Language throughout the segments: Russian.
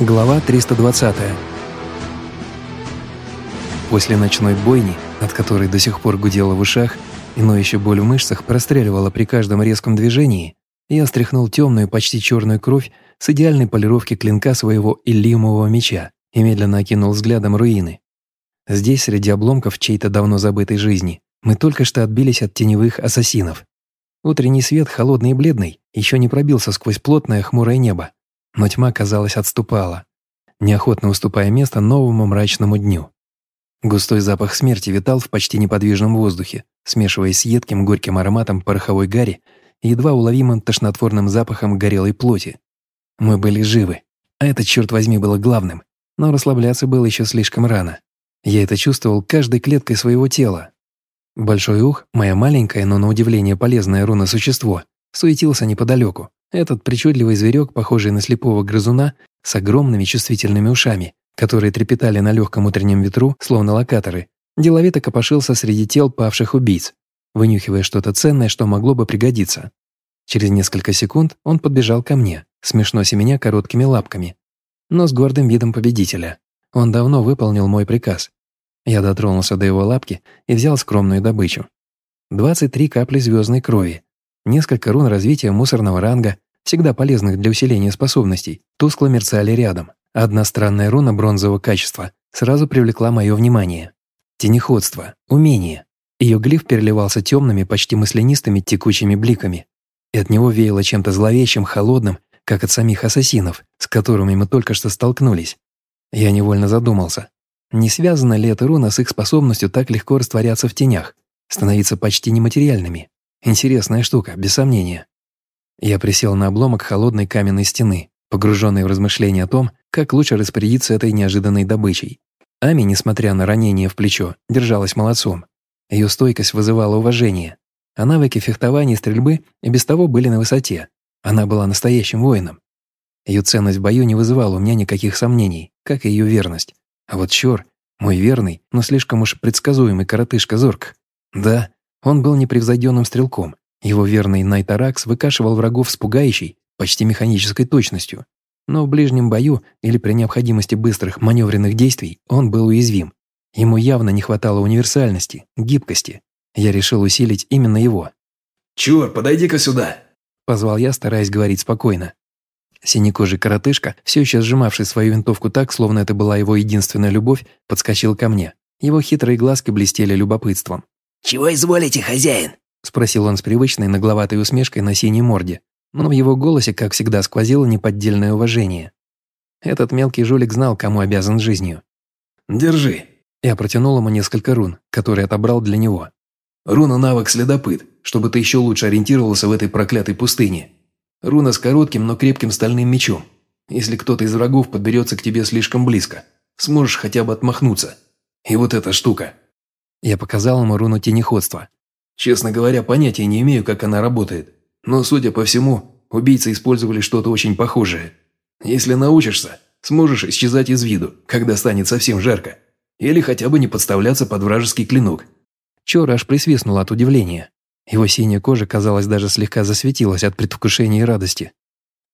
Глава 320. После ночной бойни, от которой до сих пор гудела в ушах, и ноющая боль в мышцах простреливала при каждом резком движении, я стряхнул темную, почти черную кровь с идеальной полировки клинка своего иллимового меча и медленно окинул взглядом руины. Здесь, среди обломков чьей-то давно забытой жизни, мы только что отбились от теневых ассасинов. Утренний свет, холодный и бледный, еще не пробился сквозь плотное хмурое небо, но тьма, казалось, отступала, неохотно уступая место новому мрачному дню. Густой запах смерти витал в почти неподвижном воздухе, смешиваясь с едким горьким ароматом пороховой гари и едва уловимым тошнотворным запахом горелой плоти. Мы были живы, а это, черт возьми, было главным, но расслабляться было еще слишком рано. Я это чувствовал каждой клеткой своего тела. Большой ух, моя маленькая, но на удивление полезное руно-существо, суетился неподалеку, этот причудливый зверек, похожий на слепого грызуна, с огромными чувствительными ушами, которые трепетали на легком утреннем ветру, словно локаторы, деловито копошился среди тел павших убийц, вынюхивая что-то ценное, что могло бы пригодиться. Через несколько секунд он подбежал ко мне, смешно семеня короткими лапками, но с гордым видом победителя. Он давно выполнил мой приказ. Я дотронулся до его лапки и взял скромную добычу. 23 капли звездной крови, несколько рун развития мусорного ранга, всегда полезных для усиления способностей, тускло мерцали рядом. Одна странная руна бронзового качества сразу привлекла мое внимание. Тенеходство, умение. Ее глиф переливался темными, почти мысленистыми текучими бликами. И от него веяло чем-то зловещим, холодным, как от самих ассасинов, с которыми мы только что столкнулись. Я невольно задумался. Не связана ли эта руна с их способностью так легко растворяться в тенях, становиться почти нематериальными? Интересная штука, без сомнения. Я присел на обломок холодной каменной стены, погруженный в размышления о том, как лучше распорядиться этой неожиданной добычей. Ами, несмотря на ранение в плечо, держалась молодцом. Ее стойкость вызывала уважение, а навыки фехтования и стрельбы и без того были на высоте. Она была настоящим воином. Ее ценность в бою не вызывала у меня никаких сомнений, как и ее верность. А вот Чор, мой верный, но слишком уж предсказуемый коротышка Зорк. Да, он был непревзойденным стрелком, его верный Найтаракс выкашивал врагов с пугающей, почти механической точностью. Но в ближнем бою или при необходимости быстрых маневренных действий он был уязвим. Ему явно не хватало универсальности, гибкости. Я решил усилить именно его. «Чур, подойди-ка сюда!» Позвал я, стараясь говорить спокойно. Синекожий коротышка, все еще сжимавший свою винтовку так, словно это была его единственная любовь, подскочил ко мне. Его хитрые глазки блестели любопытством. «Чего изволите, хозяин?» – спросил он с привычной нагловатой усмешкой на синей морде, но в его голосе, как всегда, сквозило неподдельное уважение. Этот мелкий жулик знал, кому обязан жизнью. «Держи». Я протянул ему несколько рун, которые отобрал для него. «Руна навык следопыт, чтобы ты еще лучше ориентировался в этой проклятой пустыне. Руна с коротким, но крепким стальным мечом. Если кто-то из врагов подберется к тебе слишком близко, сможешь хотя бы отмахнуться. И вот эта штука». Я показал ему руну тенеходства, Честно говоря, понятия не имею, как она работает. Но, судя по всему, убийцы использовали что-то очень похожее. Если научишься, сможешь исчезать из виду, когда станет совсем жарко. Или хотя бы не подставляться под вражеский клинок. Чор аж присвистнул от удивления. Его синяя кожа, казалось, даже слегка засветилась от предвкушения и радости.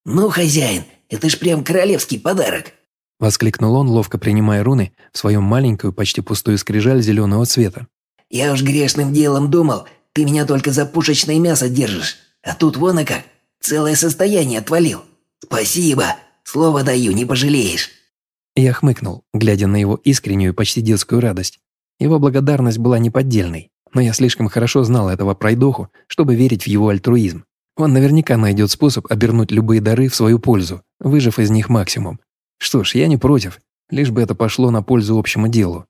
«Ну, хозяин, это ж прям королевский подарок!» Воскликнул он, ловко принимая руны в свою маленькую, почти пустую скрижаль зеленого цвета. Я уж грешным делом думал, ты меня только за пушечное мясо держишь. А тут вон и как, целое состояние отвалил. Спасибо, слово даю, не пожалеешь». Я хмыкнул, глядя на его искреннюю, почти детскую радость. Его благодарность была неподдельной, но я слишком хорошо знал этого пройдоху, чтобы верить в его альтруизм. Он наверняка найдет способ обернуть любые дары в свою пользу, выжив из них максимум. Что ж, я не против, лишь бы это пошло на пользу общему делу.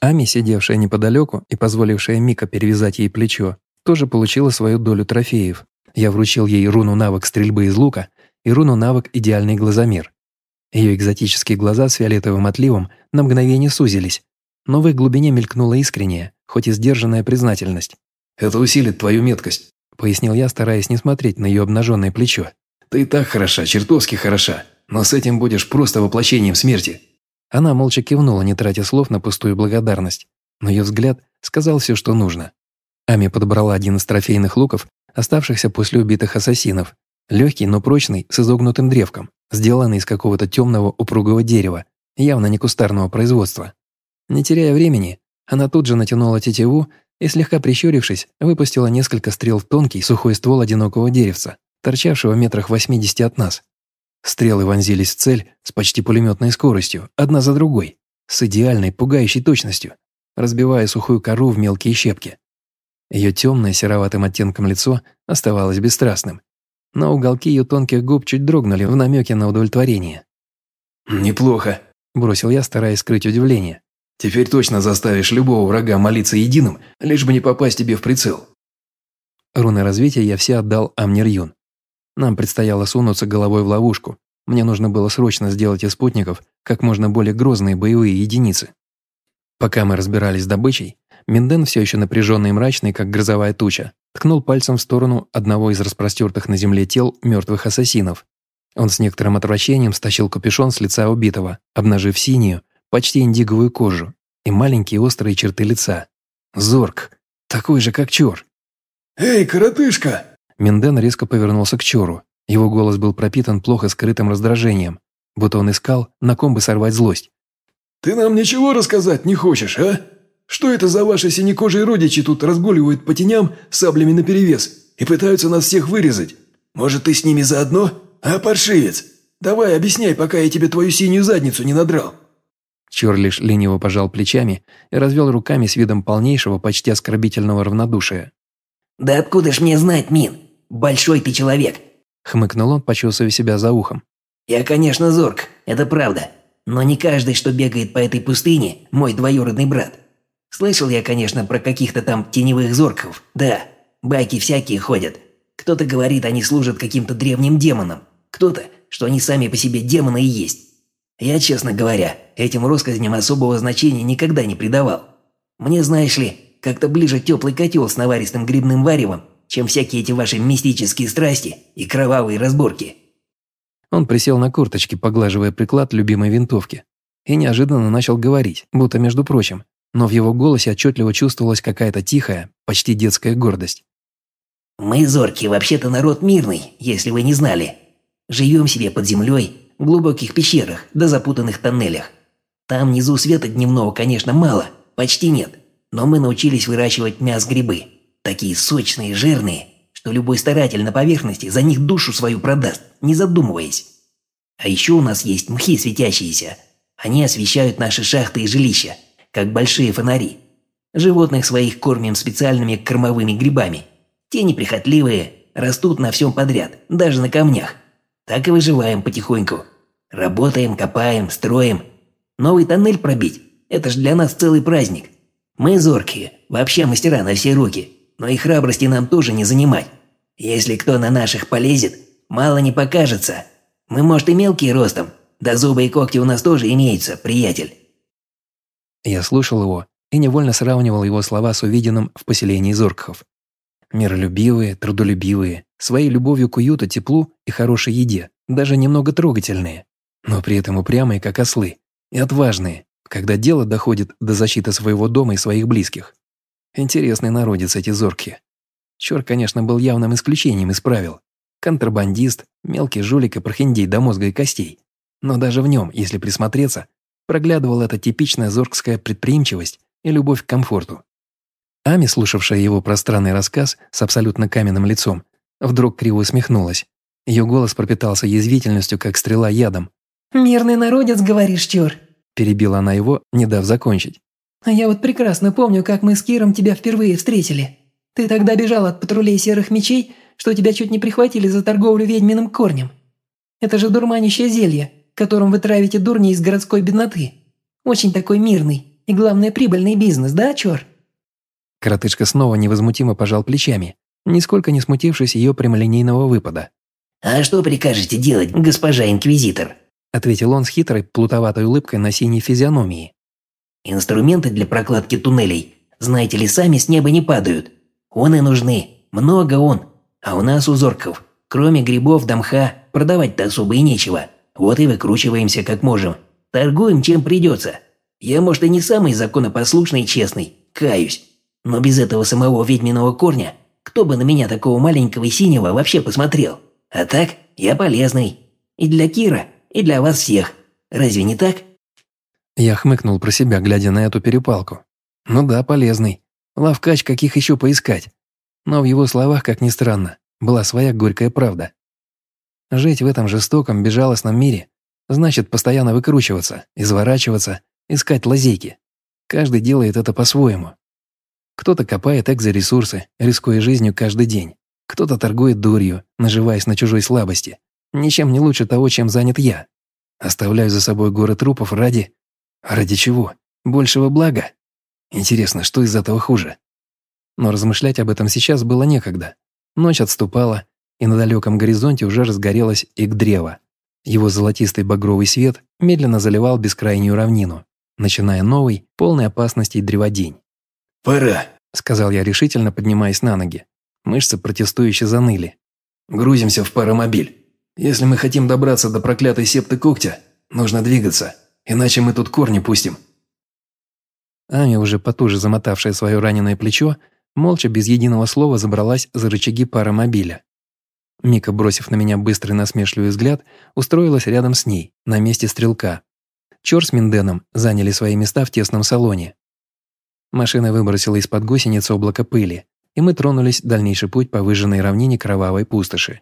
Ами, сидевшая неподалеку и позволившая Мика перевязать ей плечо, тоже получила свою долю трофеев. Я вручил ей руну навык стрельбы из лука и руну навык идеальный глазомер. Ее экзотические глаза с фиолетовым отливом на мгновение сузились, но в их глубине мелькнула искренняя, хоть и сдержанная признательность. «Это усилит твою меткость», — пояснил я, стараясь не смотреть на ее обнаженное плечо. «Ты и так хороша, чертовски хороша, но с этим будешь просто воплощением смерти». Она молча кивнула, не тратя слов на пустую благодарность. Но ее взгляд сказал все, что нужно. Ами подобрала один из трофейных луков, оставшихся после убитых ассасинов. Легкий, но прочный, с изогнутым древком, сделанный из какого-то темного упругого дерева, явно не кустарного производства. Не теряя времени, она тут же натянула тетиву и, слегка прищурившись, выпустила несколько стрел в тонкий сухой ствол одинокого деревца, торчавшего метрах 80 от нас. Стрелы вонзились в цель с почти пулеметной скоростью, одна за другой, с идеальной, пугающей точностью, разбивая сухую кору в мелкие щепки. Ее темное сероватым оттенком лицо оставалось бесстрастным, но уголки ее тонких губ чуть дрогнули в намеке на удовлетворение. «Неплохо», – бросил я, стараясь скрыть удивление. «Теперь точно заставишь любого врага молиться единым, лишь бы не попасть тебе в прицел». Руны развития я все отдал Амнир Юн. Нам предстояло сунуться головой в ловушку. Мне нужно было срочно сделать из спутников как можно более грозные боевые единицы. Пока мы разбирались с добычей, Минден, все еще напряженный и мрачный, как грозовая туча, ткнул пальцем в сторону одного из распростертых на земле тел мертвых ассасинов. Он с некоторым отвращением стащил капюшон с лица убитого, обнажив синюю, почти индиговую кожу и маленькие острые черты лица. Зорк, такой же, как Чор. «Эй, коротышка!» Минден резко повернулся к Чору. Его голос был пропитан плохо скрытым раздражением, будто он искал, на ком бы сорвать злость. «Ты нам ничего рассказать не хочешь, а? Что это за ваши синекожие родичи тут разгуливают по теням саблями наперевес и пытаются нас всех вырезать? Может, ты с ними заодно? А, паршивец? Давай, объясняй, пока я тебе твою синюю задницу не надрал». Чор лишь лениво пожал плечами и развел руками с видом полнейшего, почти оскорбительного равнодушия. «Да откуда ж мне знать, Мин? Большой ты человек!» Хмыкнул он, почесывая себя за ухом. «Я, конечно, зорк, это правда. Но не каждый, что бегает по этой пустыне, мой двоюродный брат. Слышал я, конечно, про каких-то там теневых зорков. Да, байки всякие ходят. Кто-то говорит, они служат каким-то древним демонам. Кто-то, что они сами по себе демоны и есть. Я, честно говоря, этим россказням особого значения никогда не придавал. Мне, знаешь ли, как-то ближе теплый котел с наваристым грибным варевом, чем всякие эти ваши мистические страсти и кровавые разборки. Он присел на курточки, поглаживая приклад любимой винтовки, и неожиданно начал говорить, будто между прочим, но в его голосе отчетливо чувствовалась какая-то тихая, почти детская гордость. «Мы, зорки, вообще-то народ мирный, если вы не знали. Живем себе под землей, в глубоких пещерах да запутанных тоннелях. Там внизу света дневного, конечно, мало, почти нет, но мы научились выращивать мяс-грибы, такие сочные, жирные, что любой старатель на поверхности за них душу свою продаст, не задумываясь. А еще у нас есть мхи светящиеся. Они освещают наши шахты и жилища, как большие фонари. Животных своих кормим специальными кормовыми грибами. Те неприхотливые, растут на всем подряд, даже на камнях. Так и выживаем потихоньку. Работаем, копаем, строим. Новый тоннель пробить – это ж для нас целый праздник. Мы зоркие, вообще мастера на все руки но и храбрости нам тоже не занимать. Если кто на наших полезет, мало не покажется. Мы, может, и мелкие ростом, да зубы и когти у нас тоже имеются, приятель». Я слушал его и невольно сравнивал его слова с увиденным в поселении Зоркхов. Миролюбивые, трудолюбивые, своей любовью к уюту, теплу и хорошей еде, даже немного трогательные, но при этом упрямые, как ослы, и отважные, когда дело доходит до защиты своего дома и своих близких. Интересный народец эти зорки. Чор, конечно, был явным исключением из правил. Контрабандист, мелкий жулик и прохиндей до мозга и костей. Но даже в нем, если присмотреться, проглядывала эта типичная зоркская предприимчивость и любовь к комфорту. Ами, слушавшая его пространный рассказ с абсолютно каменным лицом, вдруг криво усмехнулась. Ее голос пропитался язвительностью, как стрела ядом. «Мирный народец, говоришь, Чор?» Перебила она его, не дав закончить. А я вот прекрасно помню, как мы с Киром тебя впервые встретили. Ты тогда бежал от патрулей серых мечей, что тебя чуть не прихватили за торговлю ведьминым корнем. Это же дурманящее зелье, которым вы травите дурни из городской бедноты. Очень такой мирный и, главное, прибыльный бизнес, да, Чор?» Коротышка снова невозмутимо пожал плечами, нисколько не смутившись ее прямолинейного выпада. «А что прикажете делать, госпожа Инквизитор?» ответил он с хитрой, плутоватой улыбкой на синей физиономии. Инструменты для прокладки туннелей, знаете ли, сами с неба не падают. Он и нужны, много он. А у нас у зорков, кроме грибов да мха, продавать-то особо и нечего. Вот и выкручиваемся как можем. Торгуем чем придется. Я, может, и не самый законопослушный и честный, каюсь. Но без этого самого ведьминого корня, кто бы на меня такого маленького и синего вообще посмотрел? А так, я полезный. И для Кира, и для вас всех. Разве не так?» Я хмыкнул про себя, глядя на эту перепалку. «Ну да, полезный. Лавкач, каких еще поискать?» Но в его словах, как ни странно, была своя горькая правда. Жить в этом жестоком, безжалостном мире значит постоянно выкручиваться, изворачиваться, искать лазейки. Каждый делает это по-своему. Кто-то копает экзоресурсы, рискуя жизнью каждый день. Кто-то торгует дурью, наживаясь на чужой слабости. Ничем не лучше того, чем занят я. Оставляю за собой горы трупов ради... Ради чего? Большего блага? Интересно, что из этого хуже? Но размышлять об этом сейчас было некогда. Ночь отступала, и на далеком горизонте уже разгорелось ик-древо. Его золотистый багровый свет медленно заливал бескрайнюю равнину, начиная новый, полный опасностей древодень. «Пора», — сказал я решительно, поднимаясь на ноги. Мышцы протестующе заныли. «Грузимся в паромобиль. Если мы хотим добраться до проклятой септы когтя, нужно двигаться, иначе мы тут корни пустим». Аня, уже потуже замотавшая свое раненое плечо, молча без единого слова забралась за рычаги паромобиля. Мика, бросив на меня быстрый насмешливый взгляд, устроилась рядом с ней, на месте стрелка. Чор с Минденом заняли свои места в тесном салоне. Машина выбросила из-под гусениц облако пыли, и мы тронулись дальнейший путь по выжженной равнине кровавой пустоши.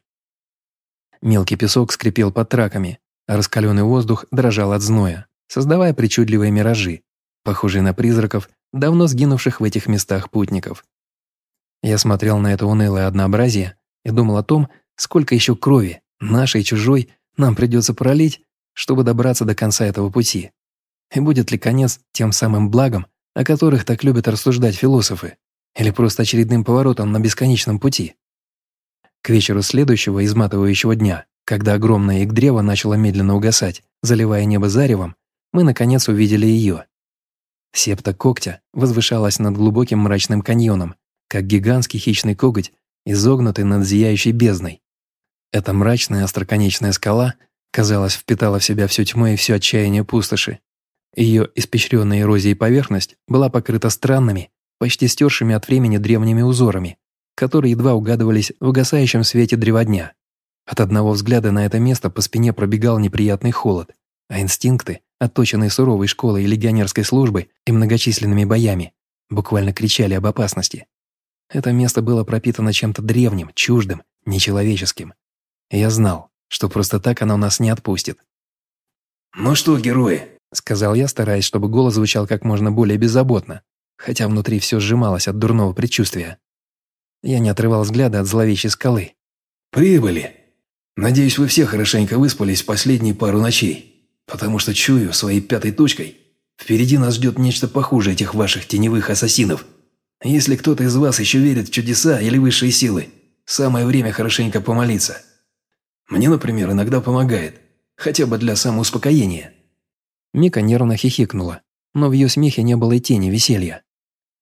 Мелкий песок скрипел под траками, а раскаленный воздух дрожал от зноя, создавая причудливые миражи, похожие на призраков, давно сгинувших в этих местах путников. Я смотрел на это унылое однообразие и думал о том, сколько еще крови, нашей и чужой, нам придется пролить, чтобы добраться до конца этого пути. И будет ли конец тем самым благом, о которых так любят рассуждать философы, или просто очередным поворотом на бесконечном пути? К вечеру следующего изматывающего дня, когда огромное ик-древо начало медленно угасать, заливая небо заревом, мы наконец увидели ее. Септа когтя возвышалась над глубоким мрачным каньоном, как гигантский хищный коготь, изогнутый над зияющей бездной. Эта мрачная остроконечная скала, казалось, впитала в себя всю тьму и все отчаяние пустоши. Ее испещренная эрозией поверхность была покрыта странными, почти стершими от времени древними узорами, которые едва угадывались в угасающем свете древодня. От одного взгляда на это место по спине пробегал неприятный холод, а инстинкты, отточенные суровой школой и легионерской службой и многочисленными боями, буквально кричали об опасности. Это место было пропитано чем-то древним, чуждым, нечеловеческим. И я знал, что просто так оно нас не отпустит. «Ну что, герои?» — сказал я, стараясь, чтобы голос звучал как можно более беззаботно, хотя внутри все сжималось от дурного предчувствия. Я не отрывал взгляда от зловещей скалы. «Прибыли. Надеюсь, вы все хорошенько выспались последние пару ночей, потому что чую своей пятой точкой, впереди нас ждет нечто похуже этих ваших теневых ассасинов». Если кто-то из вас еще верит в чудеса или высшие силы, самое время хорошенько помолиться. Мне, например, иногда помогает, хотя бы для самоуспокоения». Мика нервно хихикнула, но в ее смехе не было и тени веселья.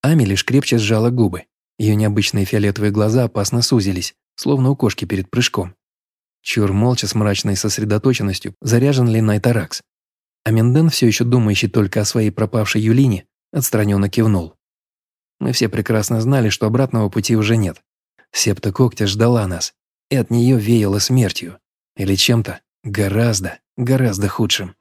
Ами лишь крепче сжала губы. Ее необычные фиолетовые глаза опасно сузились, словно у кошки перед прыжком. Чур молча с мрачной сосредоточенностью заряжен ли Найтаракс. А Менден, все еще думающий только о своей пропавшей Юлине, отстраненно кивнул. Мы все прекрасно знали, что обратного пути уже нет. Септа когтя ждала нас, и от нее веяло смертью. Или чем-то гораздо, гораздо худшим.